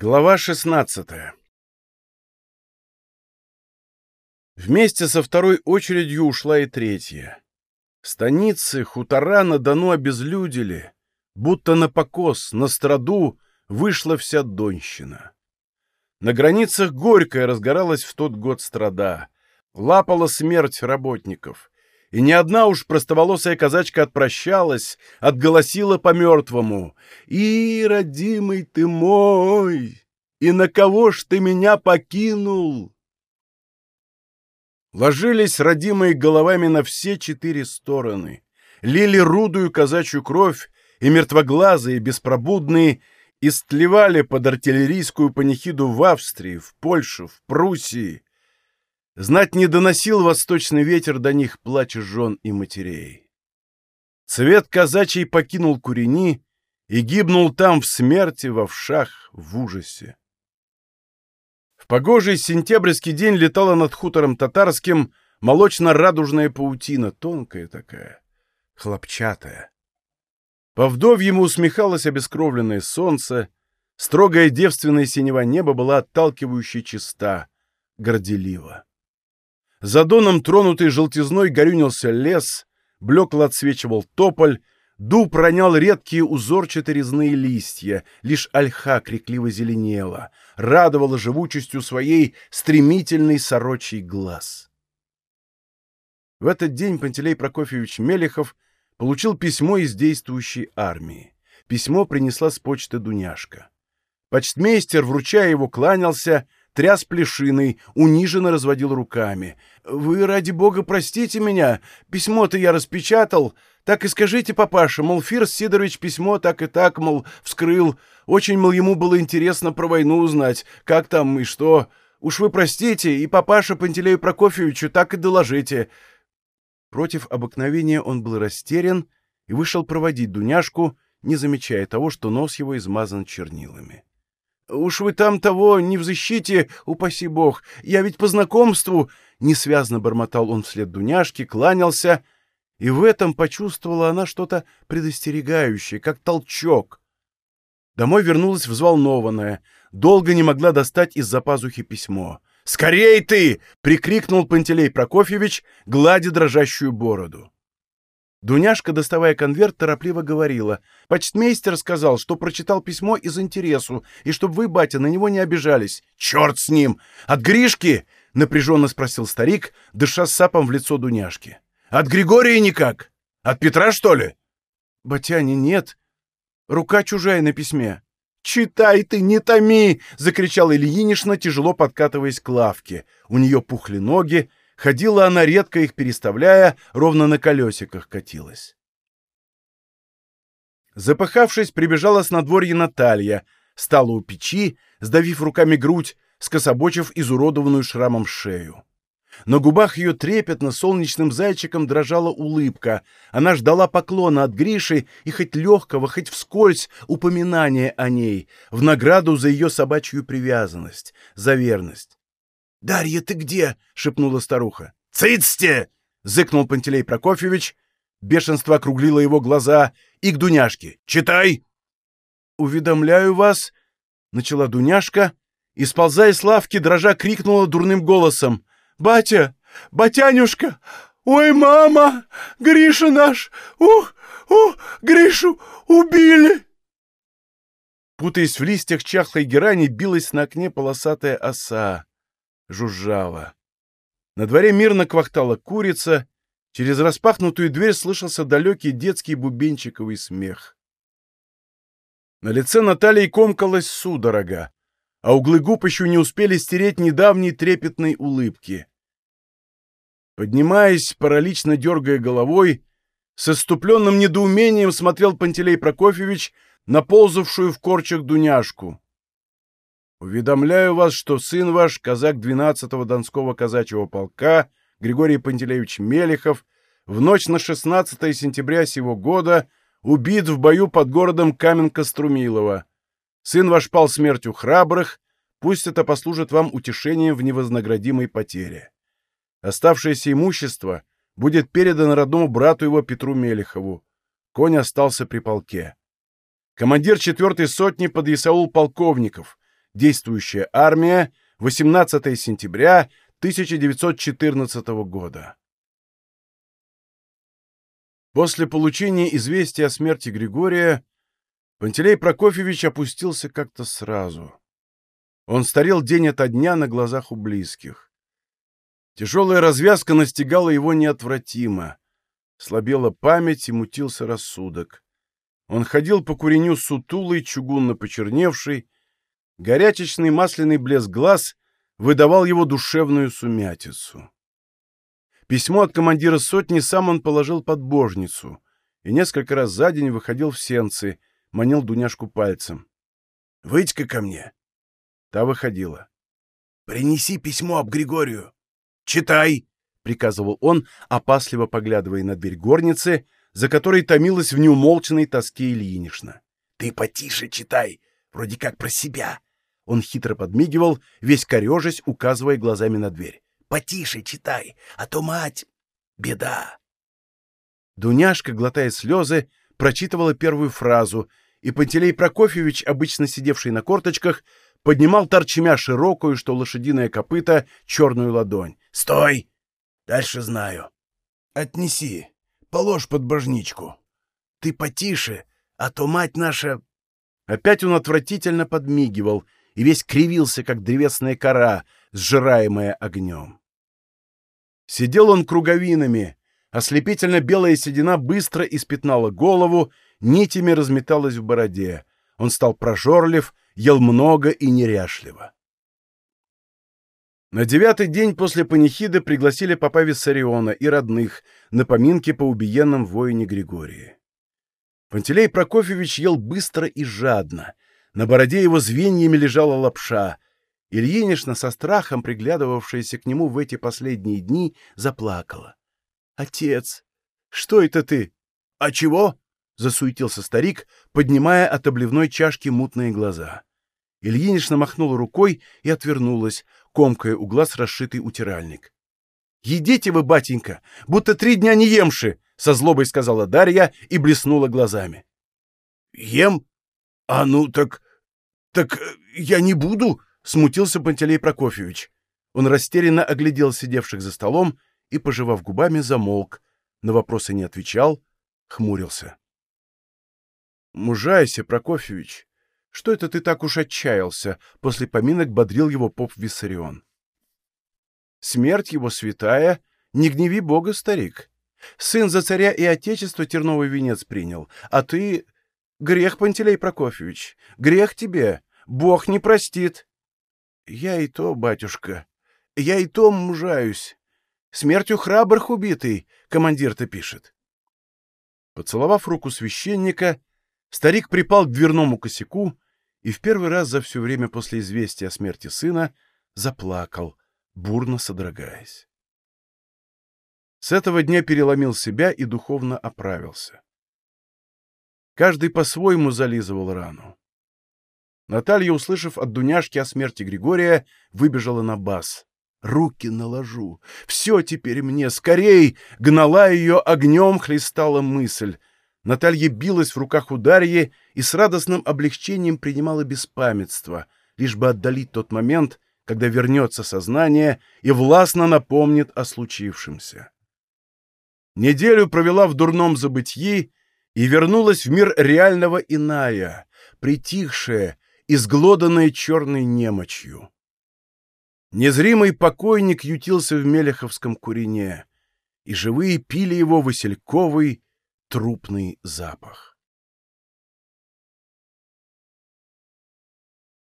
Глава 16 Вместе со второй очередью ушла и третья. Станицы, хутора на Дону обезлюдили, будто на покос, на страду вышла вся Донщина. На границах Горькая разгоралась в тот год страда, лапала смерть работников, и ни одна уж простоволосая казачка отпрощалась, отголосила по-мертвому. «И, родимый ты мой, и на кого ж ты меня покинул?» Ложились родимые головами на все четыре стороны, лили рудую казачью кровь, и мертвоглазые, беспробудные, истлевали под артиллерийскую панихиду в Австрии, в Польше, в Пруссии, Знать не доносил восточный ветер до них плача жен и матерей. Цвет казачий покинул курени и гибнул там в смерти, во вшах, в ужасе. В погожий сентябрьский день летала над хутором татарским молочно-радужная паутина, тонкая такая, хлопчатая. По вдовьему усмехалось обескровленное солнце, строгая девственная синева неба была отталкивающе чиста, горделива. За доном, тронутый желтизной, горюнился лес, блекло отсвечивал тополь, дуб ронял редкие узорчатые резные листья, лишь ольха крикливо зеленела, радовала живучестью своей стремительный сорочий глаз. В этот день Пантелей Прокофьевич Мелехов получил письмо из действующей армии. Письмо принесла с почты Дуняшка. Почтмейстер, вручая его, кланялся — тряс плешиной, униженно разводил руками. «Вы, ради бога, простите меня. Письмо-то я распечатал. Так и скажите, папаша, мол, Фирс Сидорович письмо так и так, мол, вскрыл. Очень, мол, ему было интересно про войну узнать, как там и что. Уж вы простите, и папаша Пантелею Прокофьевичу так и доложите». Против обыкновения он был растерян и вышел проводить Дуняшку, не замечая того, что нос его измазан чернилами. Уж вы там того не взыщите, упаси бог. Я ведь по знакомству...» Несвязно бормотал он вслед Дуняшке, кланялся, и в этом почувствовала она что-то предостерегающее, как толчок. Домой вернулась взволнованная, долго не могла достать из-за пазухи письмо. «Скорей ты!» — прикрикнул Пантелей Прокофьевич, гладя дрожащую бороду. Дуняшка, доставая конверт, торопливо говорила. «Почтмейстер сказал, что прочитал письмо из интересу, и чтобы вы, батя, на него не обижались». «Черт с ним! От Гришки?» — напряженно спросил старик, дыша сапом в лицо Дуняшки. «От Григория никак? От Петра, что ли?» «Батяни, нет. Рука чужая на письме». «Читай ты, не томи!» — закричала Ильинишна, тяжело подкатываясь к лавке. У нее пухли ноги, Ходила она, редко их переставляя, ровно на колесиках катилась. Запыхавшись, прибежала с надворья Наталья, стала у печи, сдавив руками грудь, скособочив изуродованную шрамом шею. На губах ее трепетно солнечным зайчиком дрожала улыбка. Она ждала поклона от Гриши и хоть легкого, хоть вскользь упоминания о ней, в награду за ее собачью привязанность, за верность. «Дарья, ты где?» — шепнула старуха. «Цыцте!» — зыкнул Пантелей Прокофьевич. Бешенство округлило его глаза. И к Дуняшке. «Читай!» «Уведомляю вас!» — начала Дуняшка. И, сползая с лавки, дрожа крикнула дурным голосом. «Батя! Батянюшка! Ой, мама! Гриша наш! Ух! Ух! Гришу убили!» Путаясь в листьях чахлой герани, билась на окне полосатая оса жужжала. На дворе мирно квахтала курица, через распахнутую дверь слышался далекий детский бубенчиковый смех. На лице Натальи комкалась судорога, а углы губ еще не успели стереть недавней трепетной улыбки. Поднимаясь, паралично дергая головой, с иступленным недоумением смотрел Пантелей Прокофьевич на ползавшую в корчах Дуняшку. Уведомляю вас, что сын ваш, казак 12-го Донского казачьего полка, Григорий Пантелеевич Мелехов, в ночь на 16 сентября сего года убит в бою под городом Каменка-Струмилова. Сын ваш пал смертью храбрых, пусть это послужит вам утешением в невознаградимой потере. Оставшееся имущество будет передано родному брату его Петру Мелехову. Конь остался при полке. Командир четвертой сотни подъясаул полковников — Действующая армия. 18 сентября 1914 года. После получения известия о смерти Григория Пантелей Прокофьевич опустился как-то сразу. Он старел день ото дня на глазах у близких. Тяжелая развязка настигала его неотвратимо. Слабела память и мутился рассудок. Он ходил по куреню сутулый, чугунно почерневший, горячечный масляный блеск глаз выдавал его душевную сумятицу. Письмо от командира сотни сам он положил под божницу и несколько раз за день выходил в сенцы, манил Дуняшку пальцем. — Выйдь-ка ко мне. Та выходила. — Принеси письмо об Григорию. — Читай, — приказывал он, опасливо поглядывая на дверь горницы, за которой томилась в неумолчной тоске Ильинишна. — Ты потише читай, вроде как про себя. Он хитро подмигивал, весь корежась, указывая глазами на дверь. Потише читай, а то мать... Беда. Дуняшка, глотая слезы, прочитывала первую фразу, и Пантелей Прокофьевич, обычно сидевший на корточках, поднимал торчмя широкую, что лошадиная копыта, черную ладонь. «Стой! Дальше знаю. Отнеси, положь под божничку. Ты потише, а то мать наша...» Опять он отвратительно подмигивал и весь кривился, как древесная кора, сжираемая огнем. Сидел он круговинами, ослепительно белая седина быстро испятнала голову, нитями разметалась в бороде. Он стал прожорлив, ел много и неряшливо. На девятый день после панихиды пригласили папа Виссариона и родных на поминки по убиенным воине Григории. Пантелей Прокофьевич ел быстро и жадно. На бороде его звеньями лежала лапша — Ильинишна, со страхом приглядывавшаяся к нему в эти последние дни, заплакала. — Отец, что это ты? — А чего? — засуетился старик, поднимая от обливной чашки мутные глаза. Ильинишна махнула рукой и отвернулась, комкая у глаз расшитый утиральник. — Едите вы, батенька, будто три дня не емши! — со злобой сказала Дарья и блеснула глазами. — Ем? А ну так... так я не буду! смутился Пантелей Прокофьевич. Он растерянно оглядел сидевших за столом и, пожевав губами, замолк, на вопросы не отвечал, хмурился. «Мужайся, Прокофьевич, что это ты так уж отчаялся?» После поминок бодрил его поп Виссарион. «Смерть его святая, не гневи Бога, старик. Сын за царя и отечество терновый венец принял, а ты... Грех, Пантелей Прокофьевич, грех тебе, Бог не простит». Я и то, батюшка, я и то мужаюсь. Смертью храбрых убитый, командир-то пишет. Поцеловав руку священника, старик припал к дверному косяку и в первый раз за все время после известия о смерти сына заплакал, бурно содрогаясь. С этого дня переломил себя и духовно оправился. Каждый по-своему зализывал рану. Наталья, услышав от Дуняшки о смерти Григория, выбежала на бас. «Руки наложу! Все теперь мне! Скорей!» Гнала ее огнем, хлестала мысль. Наталья билась в руках у и с радостным облегчением принимала беспамятство, лишь бы отдалить тот момент, когда вернется сознание и властно напомнит о случившемся. Неделю провела в дурном забытьи и вернулась в мир реального иная, притихшая, изглоданное черной немочью. Незримый покойник ютился в Мелеховском курине, и живые пили его васильковый трупный запах.